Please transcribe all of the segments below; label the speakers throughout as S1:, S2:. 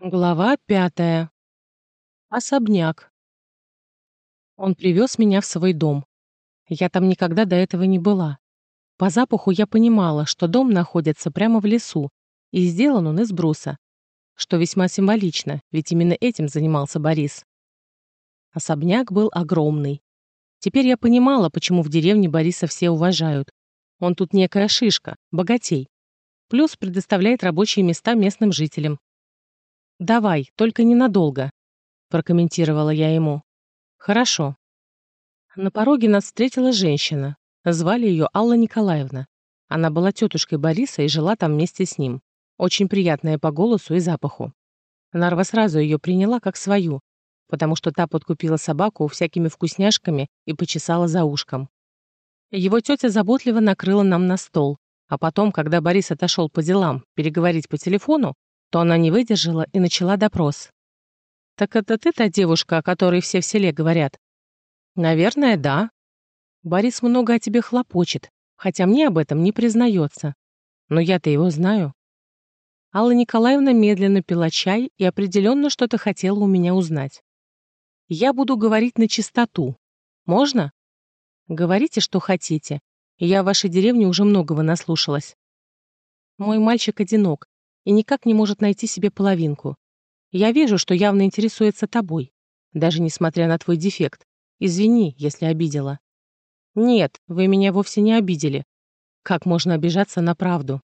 S1: Глава пятая. Особняк. Он привез меня в свой дом. Я там никогда до этого не была. По запаху я понимала, что дом находится прямо в лесу, и сделан он из бруса, что весьма символично, ведь именно этим занимался Борис. Особняк был огромный. Теперь я понимала, почему в деревне Бориса все уважают. Он тут некая шишка, богатей. Плюс предоставляет рабочие места местным жителям, «Давай, только ненадолго», — прокомментировала я ему. «Хорошо». На пороге нас встретила женщина. Звали ее Алла Николаевна. Она была тетушкой Бориса и жила там вместе с ним. Очень приятная по голосу и запаху. Нарва сразу ее приняла как свою, потому что та подкупила собаку всякими вкусняшками и почесала за ушком. Его тетя заботливо накрыла нам на стол, а потом, когда Борис отошел по делам переговорить по телефону, то она не выдержала и начала допрос. «Так это ты та девушка, о которой все в селе говорят?» «Наверное, да. Борис много о тебе хлопочет, хотя мне об этом не признается. Но я-то его знаю». Алла Николаевна медленно пила чай и определенно что-то хотела у меня узнать. «Я буду говорить на чистоту. Можно?» «Говорите, что хотите. Я в вашей деревне уже многого наслушалась. Мой мальчик одинок, и никак не может найти себе половинку. Я вижу, что явно интересуется тобой, даже несмотря на твой дефект. Извини, если обидела. Нет, вы меня вовсе не обидели. Как можно обижаться на правду?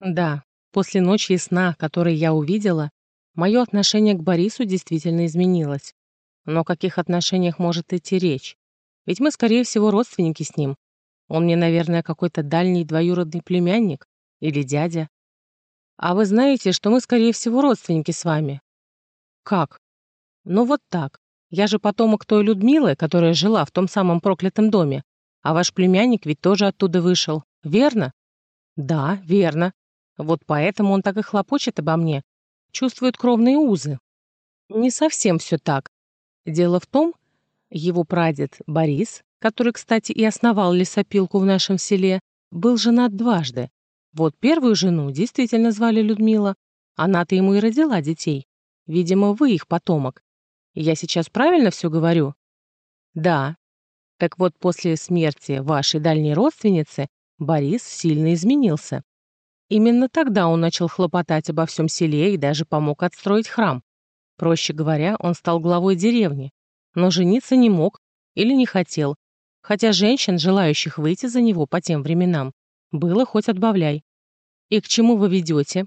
S1: Да, после ночи и сна, который я увидела, мое отношение к Борису действительно изменилось. Но о каких отношениях может идти речь? Ведь мы, скорее всего, родственники с ним. Он мне, наверное, какой-то дальний двоюродный племянник или дядя. А вы знаете, что мы, скорее всего, родственники с вами? Как? Ну вот так. Я же потомок той Людмилы, которая жила в том самом проклятом доме. А ваш племянник ведь тоже оттуда вышел, верно? Да, верно. Вот поэтому он так и хлопочет обо мне. Чувствует кровные узы. Не совсем все так. Дело в том, его прадед Борис, который, кстати, и основал лесопилку в нашем селе, был женат дважды. Вот первую жену действительно звали Людмила. Она-то ему и родила детей. Видимо, вы их потомок. Я сейчас правильно все говорю? Да. Так вот, после смерти вашей дальней родственницы Борис сильно изменился. Именно тогда он начал хлопотать обо всем селе и даже помог отстроить храм. Проще говоря, он стал главой деревни, но жениться не мог или не хотел, хотя женщин, желающих выйти за него по тем временам, было хоть отбавляй. И к чему вы ведете?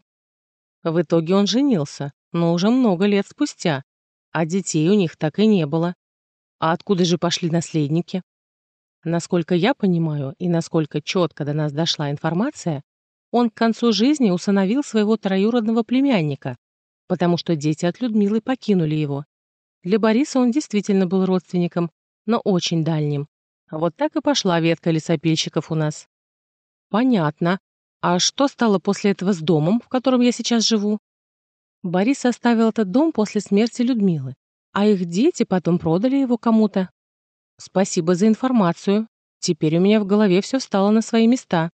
S1: В итоге он женился, но уже много лет спустя, а детей у них так и не было. А откуда же пошли наследники? Насколько я понимаю и насколько четко до нас дошла информация, он к концу жизни усыновил своего троюродного племянника, потому что дети от Людмилы покинули его. Для Бориса он действительно был родственником, но очень дальним. Вот так и пошла ветка лесопильщиков у нас. Понятно. А что стало после этого с домом, в котором я сейчас живу? Борис оставил этот дом после смерти Людмилы, а их дети потом продали его кому-то. Спасибо за информацию. Теперь у меня в голове все встало на свои места.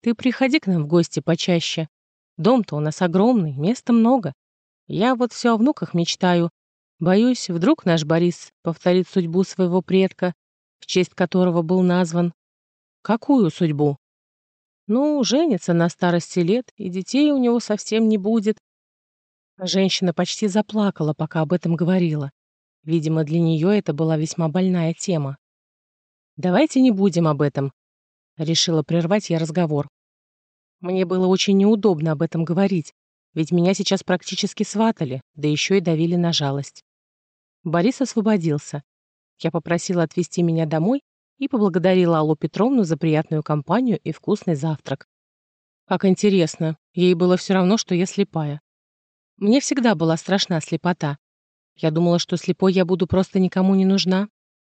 S1: Ты приходи к нам в гости почаще. Дом-то у нас огромный, места много. Я вот все о внуках мечтаю. Боюсь, вдруг наш Борис повторит судьбу своего предка, в честь которого был назван. Какую судьбу? Ну, женится на старости лет, и детей у него совсем не будет. Женщина почти заплакала, пока об этом говорила. Видимо, для нее это была весьма больная тема. «Давайте не будем об этом», — решила прервать я разговор. Мне было очень неудобно об этом говорить, ведь меня сейчас практически сватали, да еще и давили на жалость. Борис освободился. Я попросила отвезти меня домой и поблагодарила Аллу Петровну за приятную компанию и вкусный завтрак. Как интересно, ей было все равно, что я слепая. Мне всегда была страшна слепота. Я думала, что слепой я буду просто никому не нужна.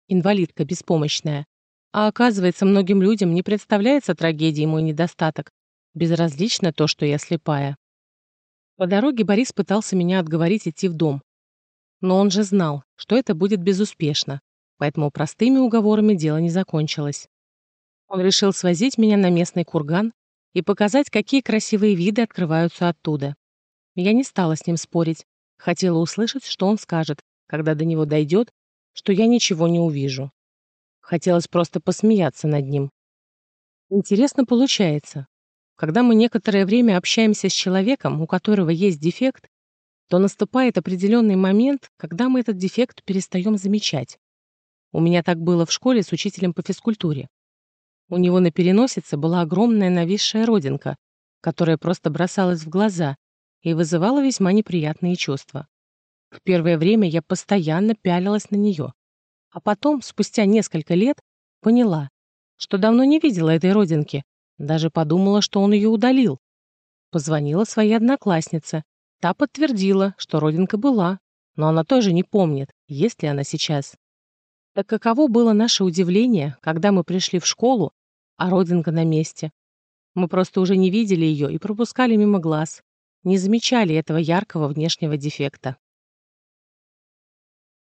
S1: Инвалидка беспомощная. А оказывается, многим людям не представляется трагедией мой недостаток. Безразлично то, что я слепая. По дороге Борис пытался меня отговорить идти в дом. Но он же знал, что это будет безуспешно поэтому простыми уговорами дело не закончилось. Он решил свозить меня на местный курган и показать, какие красивые виды открываются оттуда. Я не стала с ним спорить. Хотела услышать, что он скажет, когда до него дойдет, что я ничего не увижу. Хотелось просто посмеяться над ним. Интересно получается. Когда мы некоторое время общаемся с человеком, у которого есть дефект, то наступает определенный момент, когда мы этот дефект перестаем замечать. У меня так было в школе с учителем по физкультуре. У него на переносице была огромная нависшая родинка, которая просто бросалась в глаза и вызывала весьма неприятные чувства. В первое время я постоянно пялилась на нее, а потом, спустя несколько лет, поняла, что давно не видела этой родинки, даже подумала, что он ее удалил. Позвонила своей однокласснице, Та подтвердила, что родинка была, но она тоже не помнит, есть ли она сейчас. Так каково было наше удивление, когда мы пришли в школу, а родинка на месте. Мы просто уже не видели ее и пропускали мимо глаз, не замечали этого яркого внешнего дефекта.